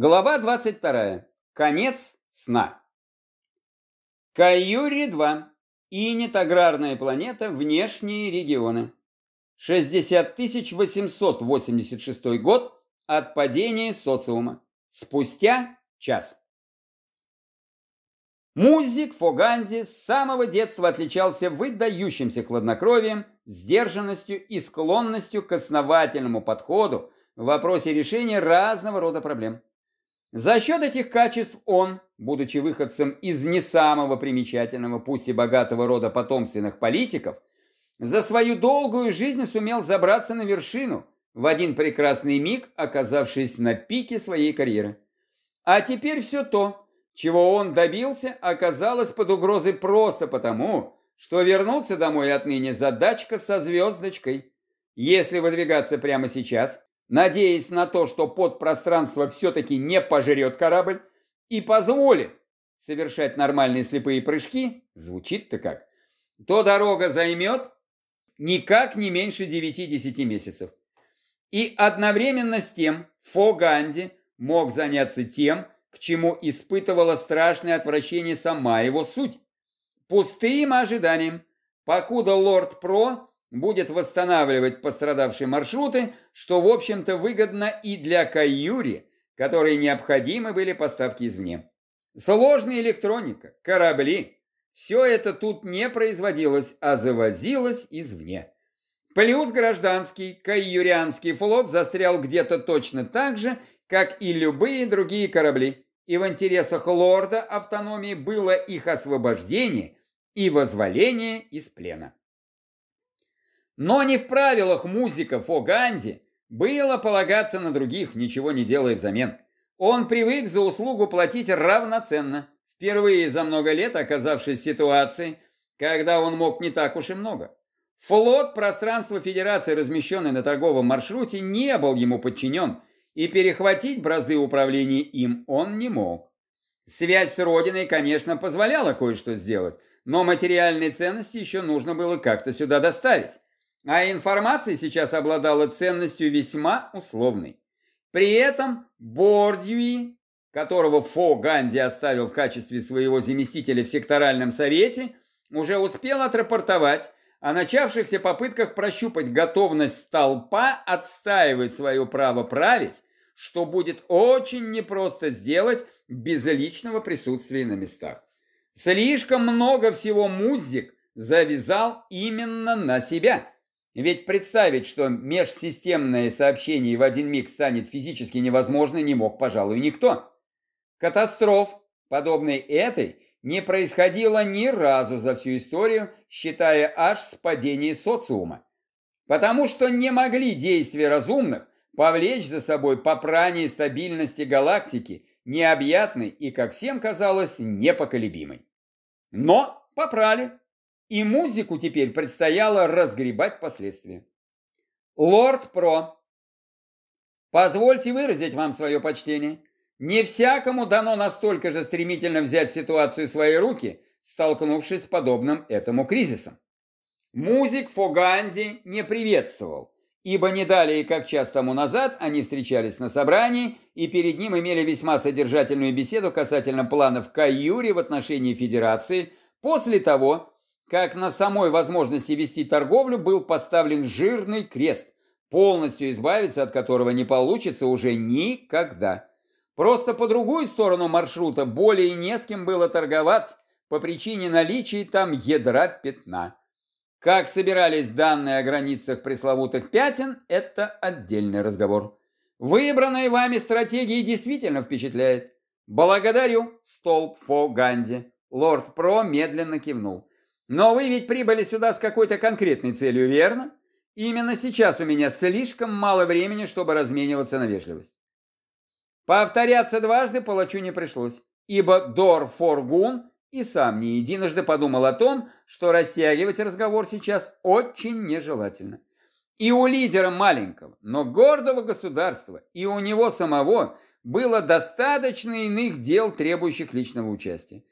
Глава 22. Конец сна. Каюри-2. Инет аграрная планета. Внешние регионы. 60 886 год от падения социума. Спустя час. Музик Фоганди с самого детства отличался выдающимся хладнокровием, сдержанностью и склонностью к основательному подходу в вопросе решения разного рода проблем. За счет этих качеств он, будучи выходцем из не самого примечательного, пусть и богатого рода потомственных политиков, за свою долгую жизнь сумел забраться на вершину, в один прекрасный миг оказавшись на пике своей карьеры. А теперь все то, чего он добился, оказалось под угрозой просто потому, что вернулся домой отныне задачка со звездочкой. Если выдвигаться прямо сейчас, надеясь на то, что подпространство все-таки не пожрет корабль и позволит совершать нормальные слепые прыжки, звучит-то как, то дорога займет никак не меньше 9-10 месяцев. И одновременно с тем Фо Ганди мог заняться тем, к чему испытывала страшное отвращение сама его суть. Пустым ожиданием, покуда лорд Про будет восстанавливать пострадавшие маршруты, что, в общем-то, выгодно и для Каюри, которые необходимы были поставки извне. Сложная электроника, корабли, все это тут не производилось, а завозилось извне. Плюс гражданский каюрианский флот застрял где-то точно так же, как и любые другие корабли, и в интересах лорда автономии было их освобождение и возволение из плена. Но не в правилах музиков о Ганди было полагаться на других, ничего не делая взамен. Он привык за услугу платить равноценно, впервые за много лет оказавшись в ситуации, когда он мог не так уж и много. Флот пространства Федерации, размещенный на торговом маршруте, не был ему подчинен, и перехватить бразды управления им он не мог. Связь с Родиной, конечно, позволяла кое-что сделать, но материальные ценности еще нужно было как-то сюда доставить. А информация сейчас обладала ценностью весьма условной. При этом Бордьюи, которого Фо Ганди оставил в качестве своего заместителя в секторальном совете, уже успел отрапортовать о начавшихся попытках прощупать готовность толпа отстаивать свое право править, что будет очень непросто сделать без личного присутствия на местах. Слишком много всего музик завязал именно на себя. Ведь представить, что межсистемное сообщение в один миг станет физически невозможно, не мог, пожалуй, никто. Катастроф, подобной этой, не происходило ни разу за всю историю, считая аж с падения социума. Потому что не могли действия разумных повлечь за собой попрание стабильности галактики, необъятной и, как всем казалось, непоколебимой. Но попрали и музыку теперь предстояло разгребать последствия. Лорд Про, позвольте выразить вам свое почтение. Не всякому дано настолько же стремительно взять ситуацию в свои руки, столкнувшись с подобным этому кризисом. Музик Фоганзи не приветствовал, ибо не далее, как час тому назад, они встречались на собрании и перед ним имели весьма содержательную беседу касательно планов Каюри в отношении Федерации после того, как на самой возможности вести торговлю был поставлен жирный крест, полностью избавиться от которого не получится уже никогда. Просто по другую сторону маршрута более не с кем было торговать по причине наличия там ядра пятна. Как собирались данные о границах пресловутых пятен, это отдельный разговор. Выбранная вами стратегия действительно впечатляет. Благодарю, столб Фо Ганди. Лорд Про медленно кивнул. Но вы ведь прибыли сюда с какой-то конкретной целью, верно? Именно сейчас у меня слишком мало времени, чтобы размениваться на вежливость. Повторяться дважды палачу не пришлось, ибо Дор Форгун и сам не единожды подумал о том, что растягивать разговор сейчас очень нежелательно. И у лидера маленького, но гордого государства, и у него самого было достаточно иных дел, требующих личного участия.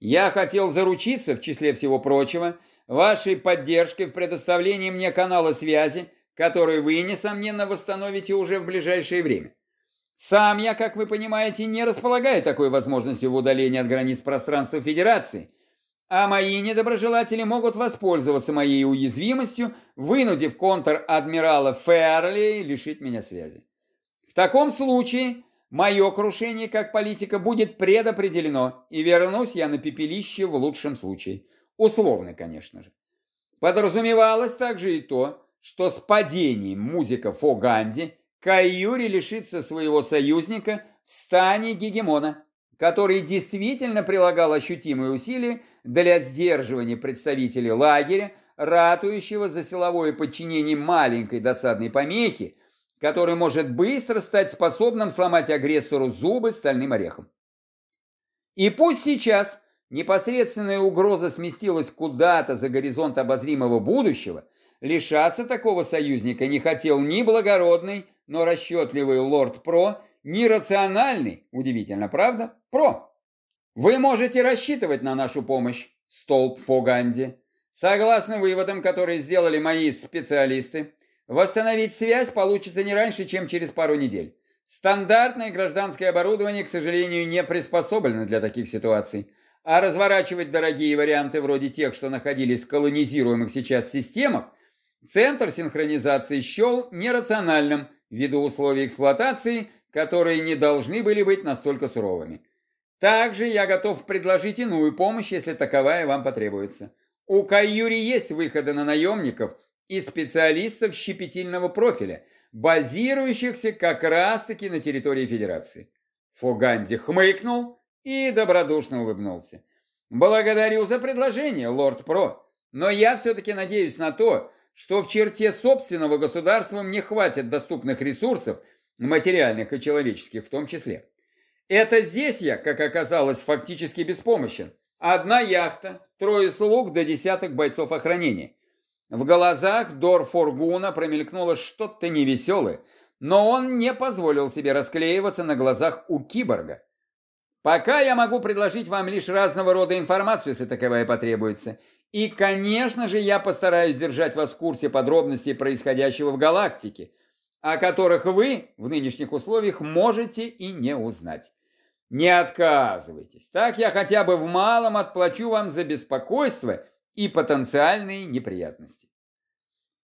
Я хотел заручиться, в числе всего прочего, вашей поддержкой в предоставлении мне канала связи, который вы, несомненно, восстановите уже в ближайшее время. Сам я, как вы понимаете, не располагаю такой возможностью в удалении от границ пространства Федерации, а мои недоброжелатели могут воспользоваться моей уязвимостью, вынудив контр-адмирала Ферли лишить меня связи. В таком случае мое крушение как политика будет предопределено, и вернусь я на пепелище в лучшем случае. Условно, конечно же. Подразумевалось также и то, что с падением музыка Фоганди Кайюри лишится своего союзника в стане гегемона, который действительно прилагал ощутимые усилия для сдерживания представителей лагеря, ратующего за силовое подчинение маленькой досадной помехи, который может быстро стать способным сломать агрессору зубы стальным орехом. И пусть сейчас непосредственная угроза сместилась куда-то за горизонт обозримого будущего, лишаться такого союзника не хотел ни благородный, но расчетливый лорд Про, ни рациональный, удивительно, правда, Про. Вы можете рассчитывать на нашу помощь, столб Фоганди. Согласно выводам, которые сделали мои специалисты, восстановить связь получится не раньше, чем через пару недель. Стандартное гражданское оборудование, к сожалению, не приспособлено для таких ситуаций, а разворачивать дорогие варианты вроде тех, что находились в колонизируемых сейчас системах, центр синхронизации счел нерациональным ввиду условий эксплуатации, которые не должны были быть настолько суровыми. Также я готов предложить иную помощь, если таковая вам потребуется. У Каюри есть выходы на наемников и специалистов щепетильного профиля, базирующихся как раз-таки на территории Федерации. Фуганди хмыкнул и добродушно улыбнулся. «Благодарю за предложение, лорд Про, но я все-таки надеюсь на то, что в черте собственного государства мне хватит доступных ресурсов, материальных и человеческих в том числе. Это здесь я, как оказалось, фактически беспомощен. Одна яхта, трое слуг до десяток бойцов охранения. В глазах Дор Форгуна промелькнуло что-то невеселое, но он не позволил себе расклеиваться на глазах у киборга. Пока я могу предложить вам лишь разного рода информацию, если таковая потребуется, и, конечно же, я постараюсь держать вас в курсе подробностей происходящего в галактике, о которых вы в нынешних условиях можете и не узнать. Не отказывайтесь, так я хотя бы в малом отплачу вам за беспокойство и потенциальные неприятности.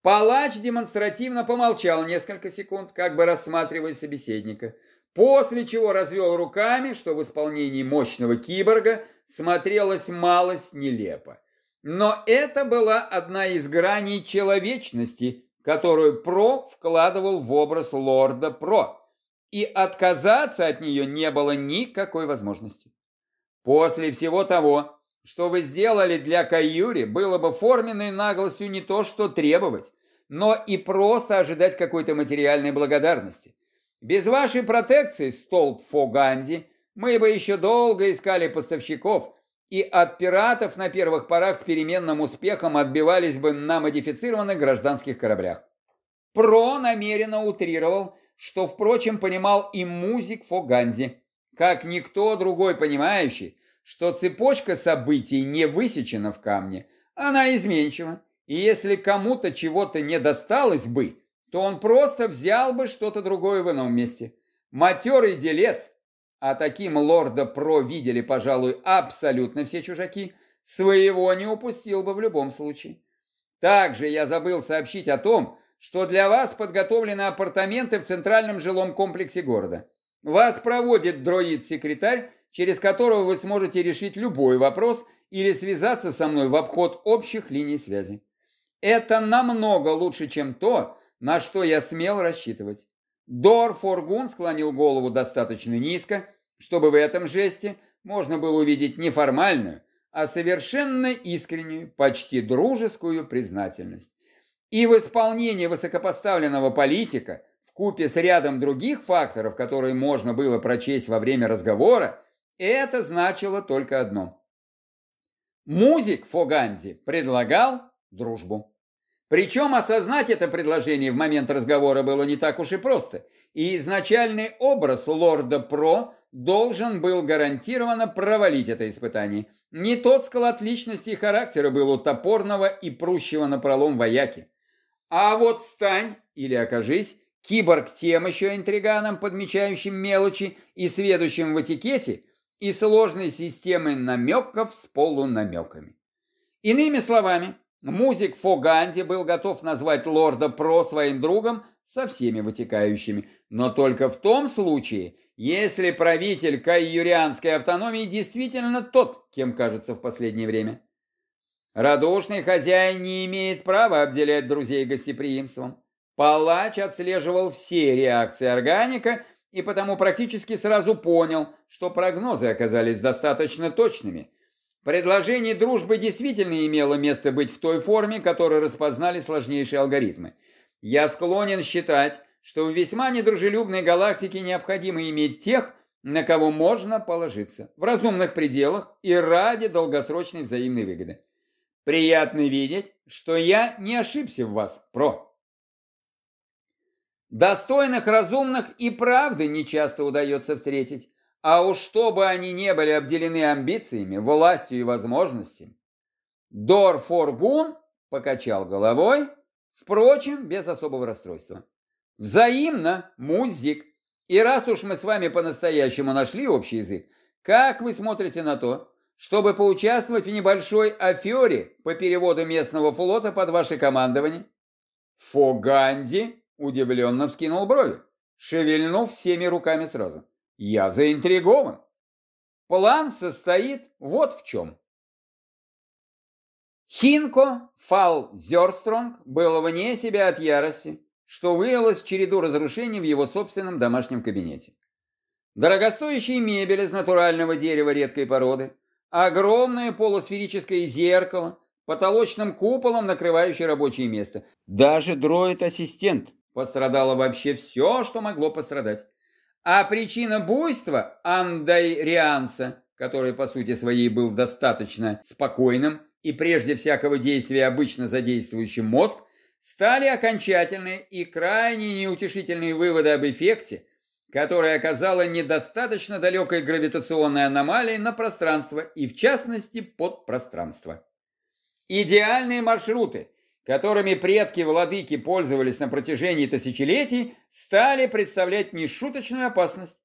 Палач демонстративно помолчал несколько секунд, как бы рассматривая собеседника, после чего развел руками, что в исполнении мощного киборга смотрелось малость нелепо. Но это была одна из граней человечности, которую Про вкладывал в образ лорда Про, и отказаться от нее не было никакой возможности. После всего того, что вы сделали для Каюри, было бы форменной наглостью не то что требовать, но и просто ожидать какой-то материальной благодарности. Без вашей протекции, столб Фоганди, мы бы еще долго искали поставщиков, и от пиратов на первых порах с переменным успехом отбивались бы на модифицированных гражданских кораблях. Про намеренно утрировал, что, впрочем, понимал и музик Фоганди, как никто другой понимающий, что цепочка событий не высечена в камне, она изменчива, и если кому-то чего-то не досталось бы, то он просто взял бы что-то другое в ином месте. Матерый делец, а таким лорда Про видели, пожалуй, абсолютно все чужаки, своего не упустил бы в любом случае. Также я забыл сообщить о том, что для вас подготовлены апартаменты в центральном жилом комплексе города. Вас проводит дроид-секретарь, через которого вы сможете решить любой вопрос или связаться со мной в обход общих линий связи. Это намного лучше, чем то, на что я смел рассчитывать. Дор Форгун склонил голову достаточно низко, чтобы в этом жесте можно было увидеть не формальную, а совершенно искреннюю, почти дружескую признательность. И в исполнении высокопоставленного политика, в купе с рядом других факторов, которые можно было прочесть во время разговора, это значило только одно. Музик Фоганди предлагал дружбу. Причем осознать это предложение в момент разговора было не так уж и просто, и изначальный образ лорда Про должен был гарантированно провалить это испытание. Не тот склад личности и характера был у топорного и прущего на пролом вояки. А вот стань или окажись Киборг тем еще интриганом, подмечающим мелочи и сведущим в этикете, и сложной системой намеков с полунамеками. Иными словами, музик Фоганди был готов назвать лорда Про своим другом со всеми вытекающими, но только в том случае, если правитель кайюрианской автономии действительно тот, кем кажется в последнее время. Радушный хозяин не имеет права обделять друзей гостеприимством. Палач отслеживал все реакции органика и потому практически сразу понял, что прогнозы оказались достаточно точными. Предложение дружбы действительно имело место быть в той форме, которую распознали сложнейшие алгоритмы. Я склонен считать, что в весьма недружелюбной галактике необходимо иметь тех, на кого можно положиться, в разумных пределах и ради долгосрочной взаимной выгоды. Приятно видеть, что я не ошибся в вас, Про. Достойных разумных и правды нечасто удается встретить, а уж чтобы они не были обделены амбициями, властью и возможностями. Дор Форгун покачал головой, впрочем, без особого расстройства. Взаимно, музик. И раз уж мы с вами по-настоящему нашли общий язык, как вы смотрите на то, чтобы поучаствовать в небольшой афере по переводу местного флота под ваше командование? Фоганди Удивленно вскинул брови, шевельнув всеми руками сразу. Я заинтригован. План состоит вот в чем. Хинко Фал Зерстронг был вне себя от ярости, что вылилось в череду разрушений в его собственном домашнем кабинете. Дорогостоящая мебель из натурального дерева редкой породы, огромное полусферическое зеркало, потолочным куполом накрывающее рабочее место. Даже дроид-ассистент Пострадало вообще все, что могло пострадать. А причина буйства андайрианца, который по сути своей был достаточно спокойным и прежде всякого действия обычно задействующим мозг, стали окончательные и крайне неутешительные выводы об эффекте, который оказала недостаточно далекой гравитационной аномалии на пространство и в частности подпространство. Идеальные маршруты, которыми предки-владыки пользовались на протяжении тысячелетий, стали представлять нешуточную опасность.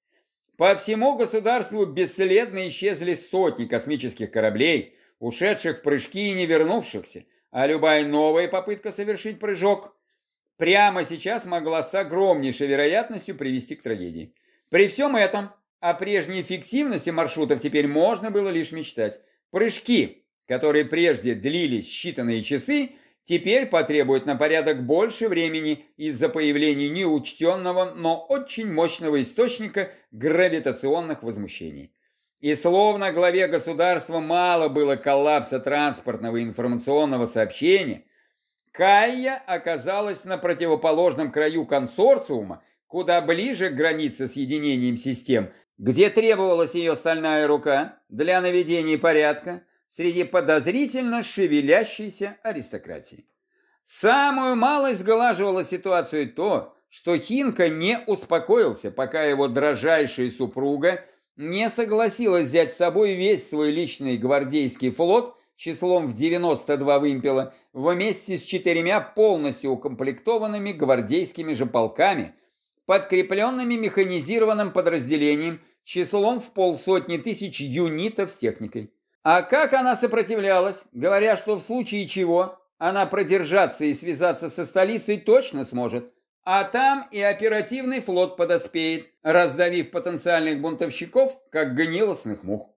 По всему государству бесследно исчезли сотни космических кораблей, ушедших в прыжки и не вернувшихся, а любая новая попытка совершить прыжок прямо сейчас могла с огромнейшей вероятностью привести к трагедии. При всем этом о прежней эффективности маршрутов теперь можно было лишь мечтать. Прыжки, которые прежде длились считанные часы, теперь потребует на порядок больше времени из-за появления неучтенного, но очень мощного источника гравитационных возмущений. И словно главе государства мало было коллапса транспортного и информационного сообщения, Кайя оказалась на противоположном краю консорциума, куда ближе к границе с единением систем, где требовалась ее стальная рука для наведения порядка, среди подозрительно шевелящейся аристократии. Самую малость сглаживала ситуацию то, что Хинка не успокоился, пока его дрожайшая супруга не согласилась взять с собой весь свой личный гвардейский флот числом в 92 вымпела вместе с четырьмя полностью укомплектованными гвардейскими же полками, подкрепленными механизированным подразделением числом в полсотни тысяч юнитов с техникой. А как она сопротивлялась, говоря, что в случае чего она продержаться и связаться со столицей точно сможет, а там и оперативный флот подоспеет, раздавив потенциальных бунтовщиков, как гнилостных мух.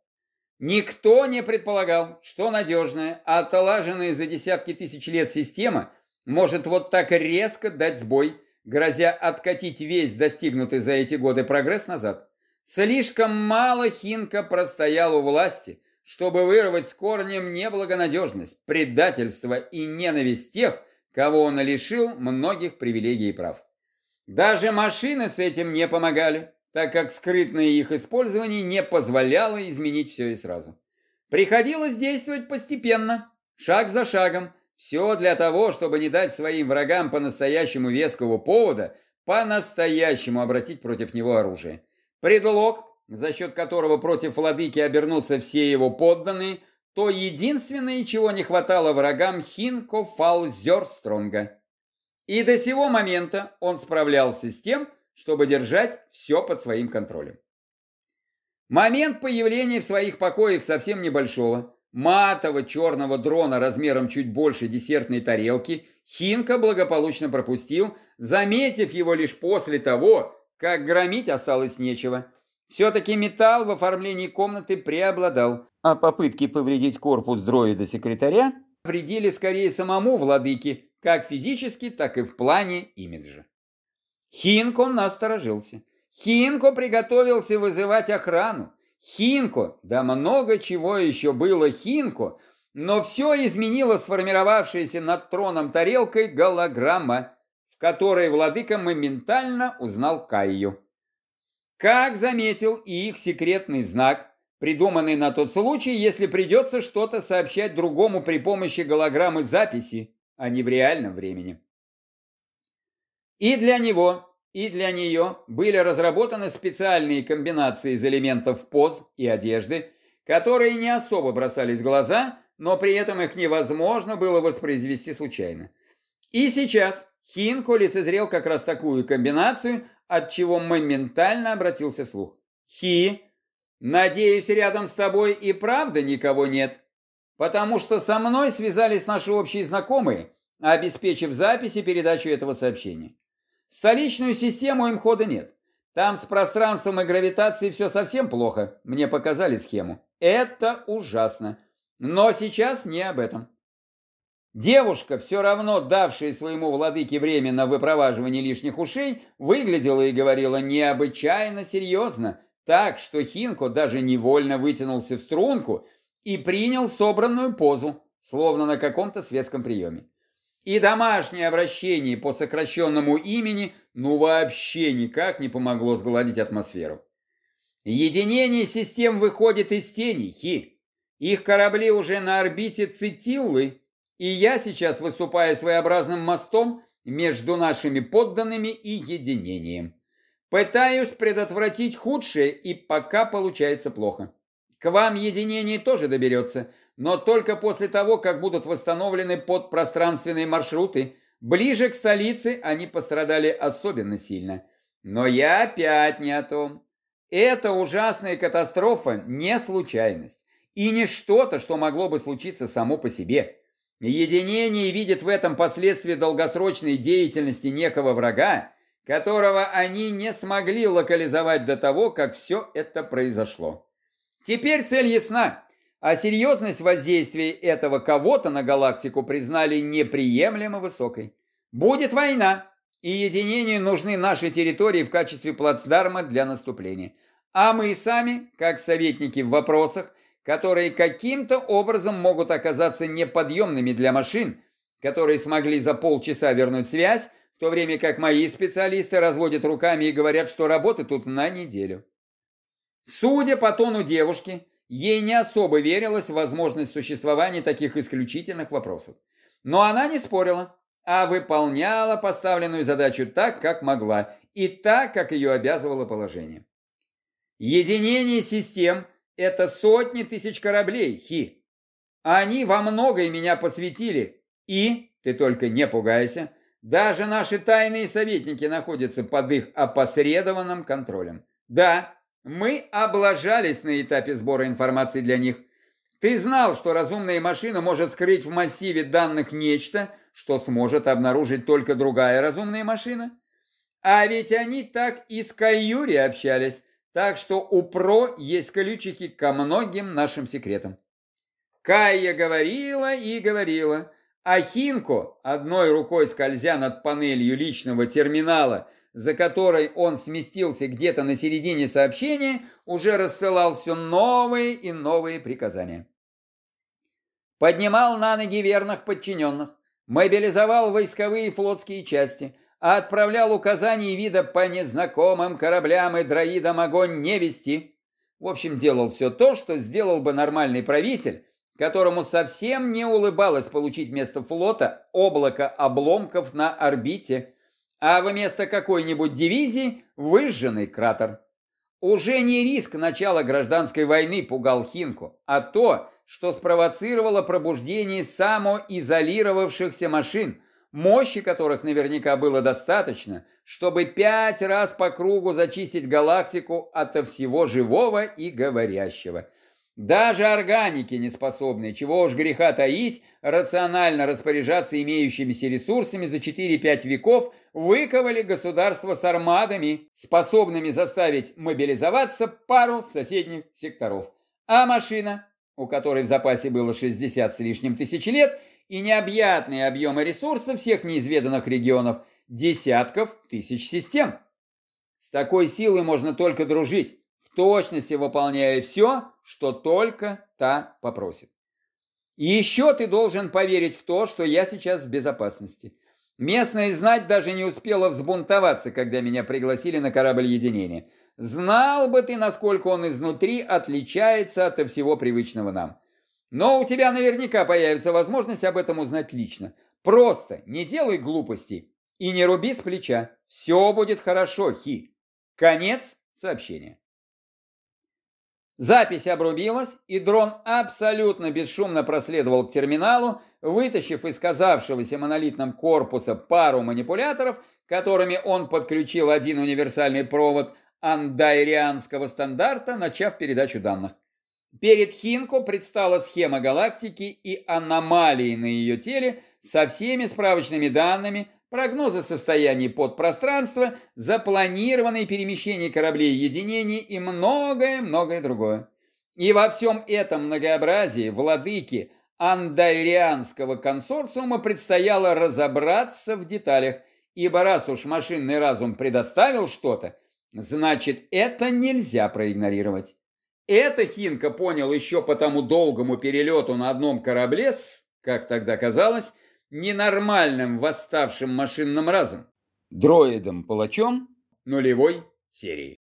Никто не предполагал, что надежная, отлаженная за десятки тысяч лет система может вот так резко дать сбой, грозя откатить весь достигнутый за эти годы прогресс назад. Слишком мало Хинка простоял у власти – чтобы вырвать с корнем неблагонадежность, предательство и ненависть тех, кого он лишил многих привилегий и прав. Даже машины с этим не помогали, так как скрытное их использование не позволяло изменить все и сразу. Приходилось действовать постепенно, шаг за шагом, все для того, чтобы не дать своим врагам по-настоящему веского повода по-настоящему обратить против него оружие. Предлог за счет которого против владыки обернутся все его подданные, то единственное, чего не хватало врагам Хинко Фалзерстронга. И до сего момента он справлялся с тем, чтобы держать все под своим контролем. Момент появления в своих покоях совсем небольшого, матового черного дрона размером чуть больше десертной тарелки Хинка благополучно пропустил, заметив его лишь после того, как громить осталось нечего. Все-таки металл в оформлении комнаты преобладал, а попытки повредить корпус дроида-секретаря вредили скорее самому владыке, как физически, так и в плане имиджа. Хинко насторожился. Хинко приготовился вызывать охрану. Хинко, да много чего еще было Хинко, но все изменило сформировавшаяся над троном тарелкой голограмма, в которой владыка моментально узнал Кайю. Как заметил и их секретный знак, придуманный на тот случай, если придется что-то сообщать другому при помощи голограммы записи, а не в реальном времени. И для него, и для нее были разработаны специальные комбинации из элементов поз и одежды, которые не особо бросались в глаза, но при этом их невозможно было воспроизвести случайно. И сейчас Хинко лицезрел как раз такую комбинацию, от чего моментально обратился вслух. «Хи, надеюсь, рядом с тобой и правда никого нет, потому что со мной связались наши общие знакомые, обеспечив запись и передачу этого сообщения. столичную систему им хода нет. Там с пространством и гравитацией все совсем плохо, мне показали схему. Это ужасно. Но сейчас не об этом. Девушка, все равно давшая своему владыке время на выпроваживание лишних ушей, выглядела и говорила необычайно серьезно, так что Хинко даже невольно вытянулся в струнку и принял собранную позу, словно на каком-то светском приеме. И домашнее обращение по сокращенному имени ну вообще никак не помогло сгладить атмосферу. Единение систем выходит из тени, Хи. Их корабли уже на орбите Цитиллы, и я сейчас выступаю своеобразным мостом между нашими подданными и единением. Пытаюсь предотвратить худшее, и пока получается плохо. К вам единение тоже доберется, но только после того, как будут восстановлены подпространственные маршруты. Ближе к столице они пострадали особенно сильно. Но я опять не о том. Эта ужасная катастрофа не случайность и не что-то, что могло бы случиться само по себе. Единение видит в этом последствия долгосрочной деятельности некого врага, которого они не смогли локализовать до того, как все это произошло. Теперь цель ясна, а серьезность воздействия этого кого-то на галактику признали неприемлемо высокой. Будет война, и единению нужны наши территории в качестве плацдарма для наступления. А мы сами, как советники в вопросах, которые каким-то образом могут оказаться неподъемными для машин, которые смогли за полчаса вернуть связь, в то время как мои специалисты разводят руками и говорят, что работы тут на неделю. Судя по тону девушки, ей не особо верилось в возможность существования таких исключительных вопросов. Но она не спорила, а выполняла поставленную задачу так, как могла, и так, как ее обязывало положение. Единение систем – это сотни тысяч кораблей, Хи. Они во многое меня посвятили, и, ты только не пугайся, даже наши тайные советники находятся под их опосредованным контролем. Да, мы облажались на этапе сбора информации для них. Ты знал, что разумная машина может скрыть в массиве данных нечто, что сможет обнаружить только другая разумная машина? А ведь они так и с Каюри общались, так что у ПРО есть ключики ко многим нашим секретам. Кая говорила и говорила, а Хинко, одной рукой скользя над панелью личного терминала, за которой он сместился где-то на середине сообщения, уже рассылал все новые и новые приказания. Поднимал на ноги верных подчиненных, мобилизовал войсковые и флотские части, отправлял указания вида по незнакомым кораблям и дроидам огонь не вести. В общем, делал все то, что сделал бы нормальный правитель, которому совсем не улыбалось получить вместо флота облако обломков на орбите, а вместо какой-нибудь дивизии выжженный кратер. Уже не риск начала гражданской войны пугал Хинку, а то, что спровоцировало пробуждение самоизолировавшихся машин, мощи которых наверняка было достаточно, чтобы пять раз по кругу зачистить галактику ото всего живого и говорящего. Даже органики не способны, чего уж греха таить, рационально распоряжаться имеющимися ресурсами за 4-5 веков выковали государство с армадами, способными заставить мобилизоваться пару соседних секторов. А машина, у которой в запасе было 60 с лишним тысяч лет, и необъятные объемы ресурсов всех неизведанных регионов, десятков тысяч систем. С такой силой можно только дружить точности выполняя все, что только та попросит. И еще ты должен поверить в то, что я сейчас в безопасности. Местная знать даже не успела взбунтоваться, когда меня пригласили на корабль единения. Знал бы ты, насколько он изнутри отличается от всего привычного нам. Но у тебя наверняка появится возможность об этом узнать лично. Просто не делай глупостей и не руби с плеча. Все будет хорошо, Хи. Конец сообщения. Запись обрубилась, и дрон абсолютно бесшумно проследовал к терминалу, вытащив из казавшегося монолитным корпуса пару манипуляторов, которыми он подключил один универсальный провод андайрианского стандарта, начав передачу данных. Перед Хинко предстала схема галактики и аномалии на ее теле со всеми справочными данными, прогнозы состояний подпространства, запланированные перемещения кораблей единений и многое-многое другое. И во всем этом многообразии владыки андайрианского консорциума предстояло разобраться в деталях, ибо раз уж машинный разум предоставил что-то, значит это нельзя проигнорировать. Это Хинка понял еще по тому долгому перелету на одном корабле с, как тогда казалось, ненормальным восставшим машинным разом, дроидом-палачом нулевой серии.